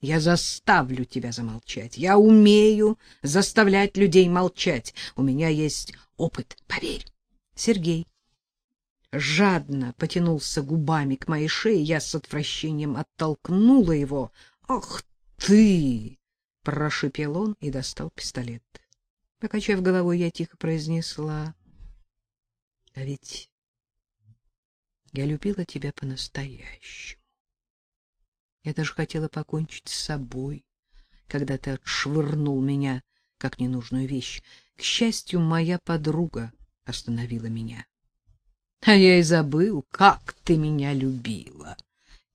Я заставлю тебя замолчать. Я умею заставлять людей молчать. У меня есть опыт, поверь. Сергей жадно потянулся губами к моей шее, я с отвращением оттолкнула его. "Ах ты!" прошипел он и достал пистолет. Покачав головой, я тихо произнесла: "А ведь я любила тебя по-настоящему. Я даже хотела покончить с собой, когда ты отшвырнул меня как ненужную вещь. К счастью, моя подруга остановила меня. А я и забыл, как ты меня любила.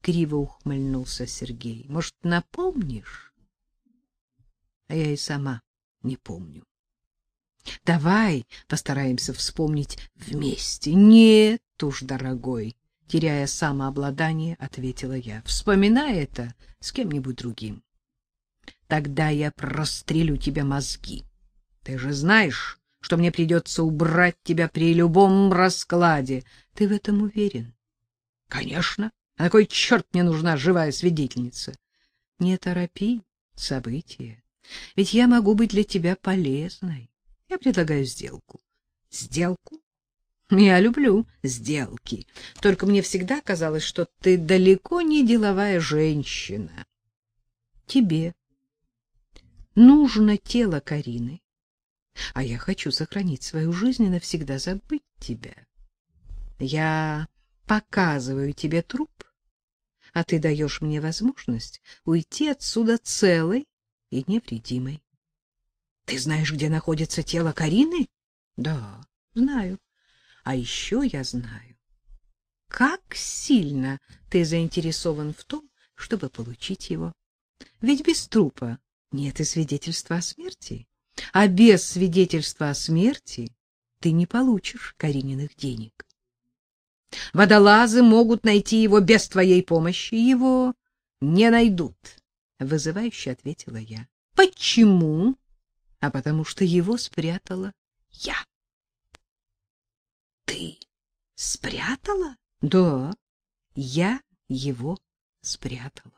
Криво ухмыльнулся Сергей. Может, напомнишь? А я и сама не помню. Давай постараемся вспомнить вместе. Нет уж, дорогой, теряя самообладание, ответила я. Вспоминай это с кем-нибудь другим. Тогда я прострелю тебе мозги. Ты же знаешь, что мне придется убрать тебя при любом раскладе. Ты в этом уверен? Конечно. А на кой черт мне нужна живая свидетельница? Не торопи события. Ведь я могу быть для тебя полезной. Я предлагаю сделку. Сделку? Я люблю сделки. Только мне всегда казалось, что ты далеко не деловая женщина. Тебе нужно тело Карины а я хочу сохранить свою жизнь и навсегда забыть тебя. Я показываю тебе труп, а ты даешь мне возможность уйти отсюда целой и невредимой. Ты знаешь, где находится тело Карины? Да, знаю. А еще я знаю, как сильно ты заинтересован в том, чтобы получить его. Ведь без трупа нет и свидетельства о смерти а без свидетельства о смерти ты не получишь Карининых денег. Водолазы могут найти его без твоей помощи, его не найдут, вызывающе ответила я. Почему? А потому что его спрятала я. Спрятала? Да. Я его спрятала.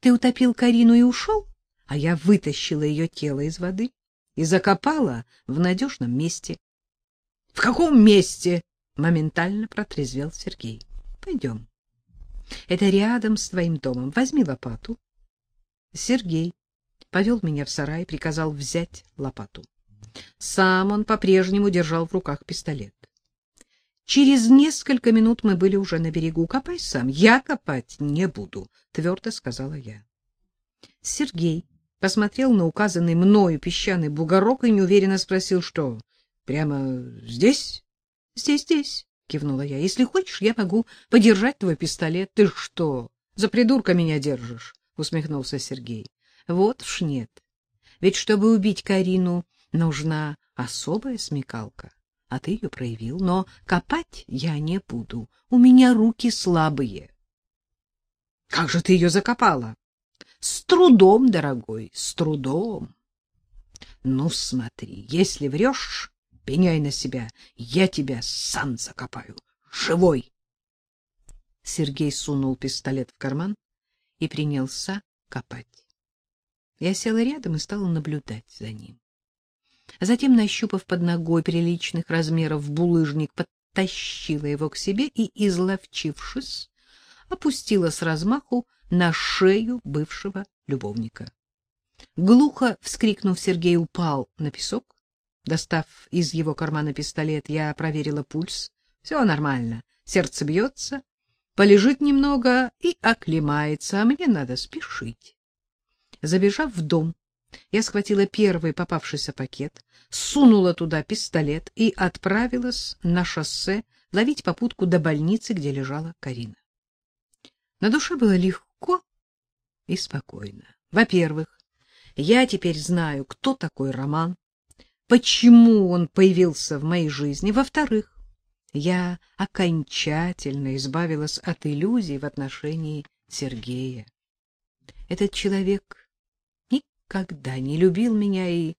Ты утопил Карину и ушел? а я вытащила ее тело из воды и закопала в надежном месте. — В каком месте? — моментально протрезвел Сергей. — Пойдем. Это рядом с твоим домом. Возьми лопату. Сергей повел меня в сарай и приказал взять лопату. Сам он по-прежнему держал в руках пистолет. Через несколько минут мы были уже на берегу. Копай сам. Я копать не буду, твердо сказала я. Сергей посмотрел на указанный мною песчаный бугорок и неуверенно спросил, что прямо здесь? Здесь, здесь, кивнула я. Если хочешь, я могу подержать твой пистолет. Ты что, за придурка меня держишь? усмехнулся Сергей. Вот уж нет. Ведь чтобы убить Карину, нужна особая смекалка. А ты ее проявил, но копать я не буду. У меня руки слабые. Как же ты ее закопала? С трудом, дорогой, с трудом. Ну, смотри, если врешь, пеняй на себя, я тебя сам закопаю, живой. Сергей сунул пистолет в карман и принялся копать. Я села рядом и стала наблюдать за ним. Затем, нащупав под ногой приличных размеров булыжник, подтащила его к себе и, изловчившись, опустила с размаху на шею бывшего любовника. Глухо вскрикнув, Сергей упал на песок. Достав из его кармана пистолет, я проверила пульс. Все нормально. Сердце бьется, полежит немного и оклемается, а мне надо спешить. Забежав в дом, я схватила первый попавшийся пакет, сунула туда пистолет и отправилась на шоссе ловить попутку до больницы, где лежала Карина. На душе было легко и спокойно. Во-первых, я теперь знаю, кто такой Роман, почему он появился в моей жизни. Во-вторых, я окончательно избавилась от иллюзий в отношении Сергея. Этот человек никогда не любил меня и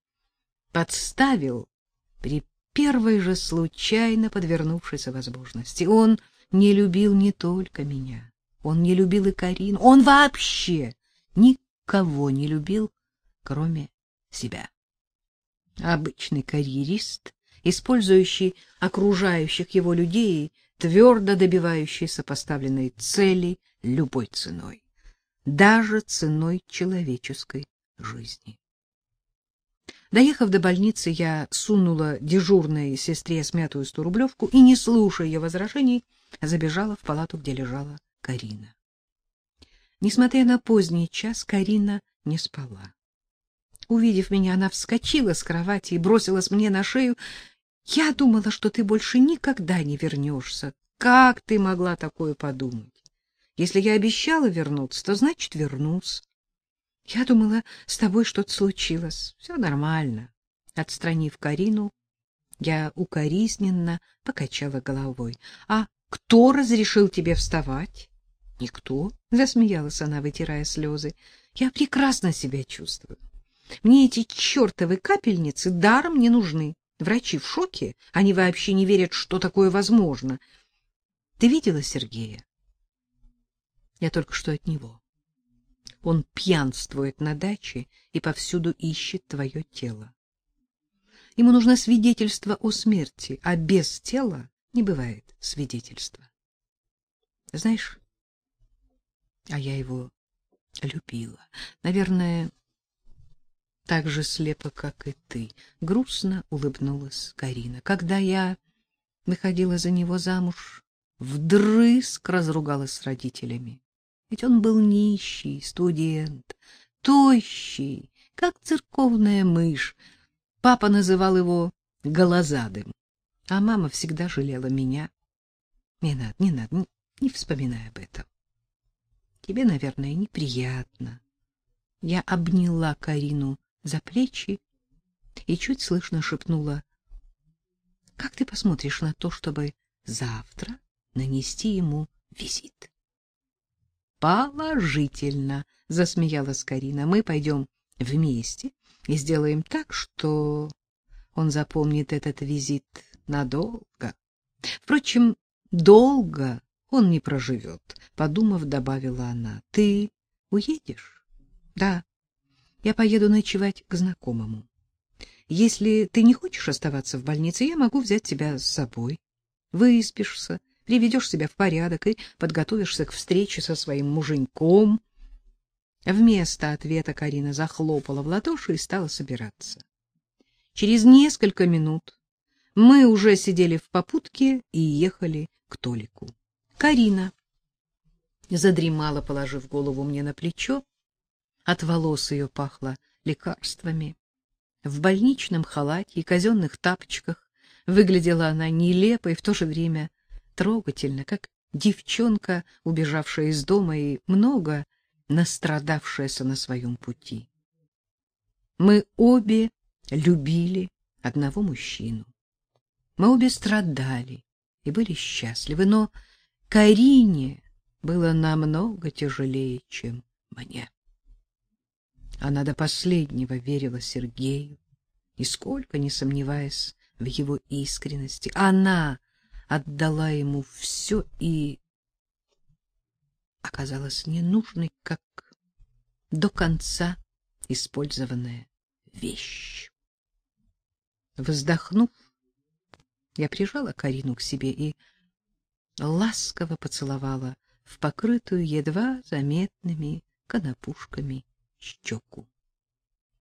подставил при первой же случайно подвернувшейся возможности. Он не любил не только меня. Он не любил и Карину. Он вообще никого не любил, кроме себя. Обычный карьерист, использующий окружающих его людей, твердо добивающийся поставленной цели любой ценой, даже ценой человеческой жизни. Доехав до больницы, я сунула дежурной сестре смятую сторублевку и, не слушая ее возражений, забежала в палату, где лежала Карина. Несмотря на поздний час, Карина не спала. Увидев меня, она вскочила с кровати и бросилась мне на шею. Я думала, что ты больше никогда не вернешься. Как ты могла такое подумать? Если я обещала вернуться, то значит вернусь. Я думала, с тобой что-то случилось. Все нормально. Отстранив Карину, я укоризненно покачала головой. А кто разрешил тебе вставать? Никто, засмеялась она, вытирая слезы. Я прекрасно себя чувствую. Мне эти чертовы капельницы даром не нужны. Врачи в шоке, они вообще не верят, что такое возможно. Ты видела Сергея? Я только что от него. Он пьянствует на даче и повсюду ищет твое тело. Ему нужно свидетельство о смерти, а без тела не бывает свидетельства. Знаешь, а я его любила. Наверное, так же слепо, как и ты. Грустно улыбнулась Карина. Когда я выходила за него замуж, вдрызг разругалась с родителями. Ведь он был нищий, студент, тощий, как церковная мышь. Папа называл его голозадым, а мама всегда жалела меня. Не надо, не надо, не, не вспоминай об этом. Тебе, наверное, неприятно. Я обняла Карину за плечи и чуть слышно шепнула: "Как ты посмотришь на то, чтобы завтра нанести ему визит?" Положительно, засмеялась Карина. Мы пойдем вместе и сделаем так, что он запомнит этот визит надолго. Впрочем, долго он не проживет, подумав, добавила она. Ты уедешь? Да. Я поеду ночевать к знакомому. Если ты не хочешь оставаться в больнице, я могу взять тебя с собой. Выспишься, приведешь себя в порядок и подготовишься к встрече со своим муженьком. Вместо ответа Карина захлопала в ладоши и стала собираться. Через несколько минут мы уже сидели в попутке и ехали к Толику. Карина задремала, положив голову мне на плечо. От волос ее пахло лекарствами. В больничном халате и казенных тапочках выглядела она нелепо и в то же время трогательно, как девчонка, убежавшая из дома и много настрадавшаяся на своем пути. Мы обе любили одного мужчину. Мы обе страдали и были счастливы, но Карине было намного тяжелее, чем мне. Она до последнего верила Сергею, нисколько не сомневаясь в его искренности. Она отдала ему все и оказалась ненужной, как до конца использованная вещь. Вздохнув, я прижала Карину к себе и ласково поцеловала в покрытую едва заметными конопушками щеку.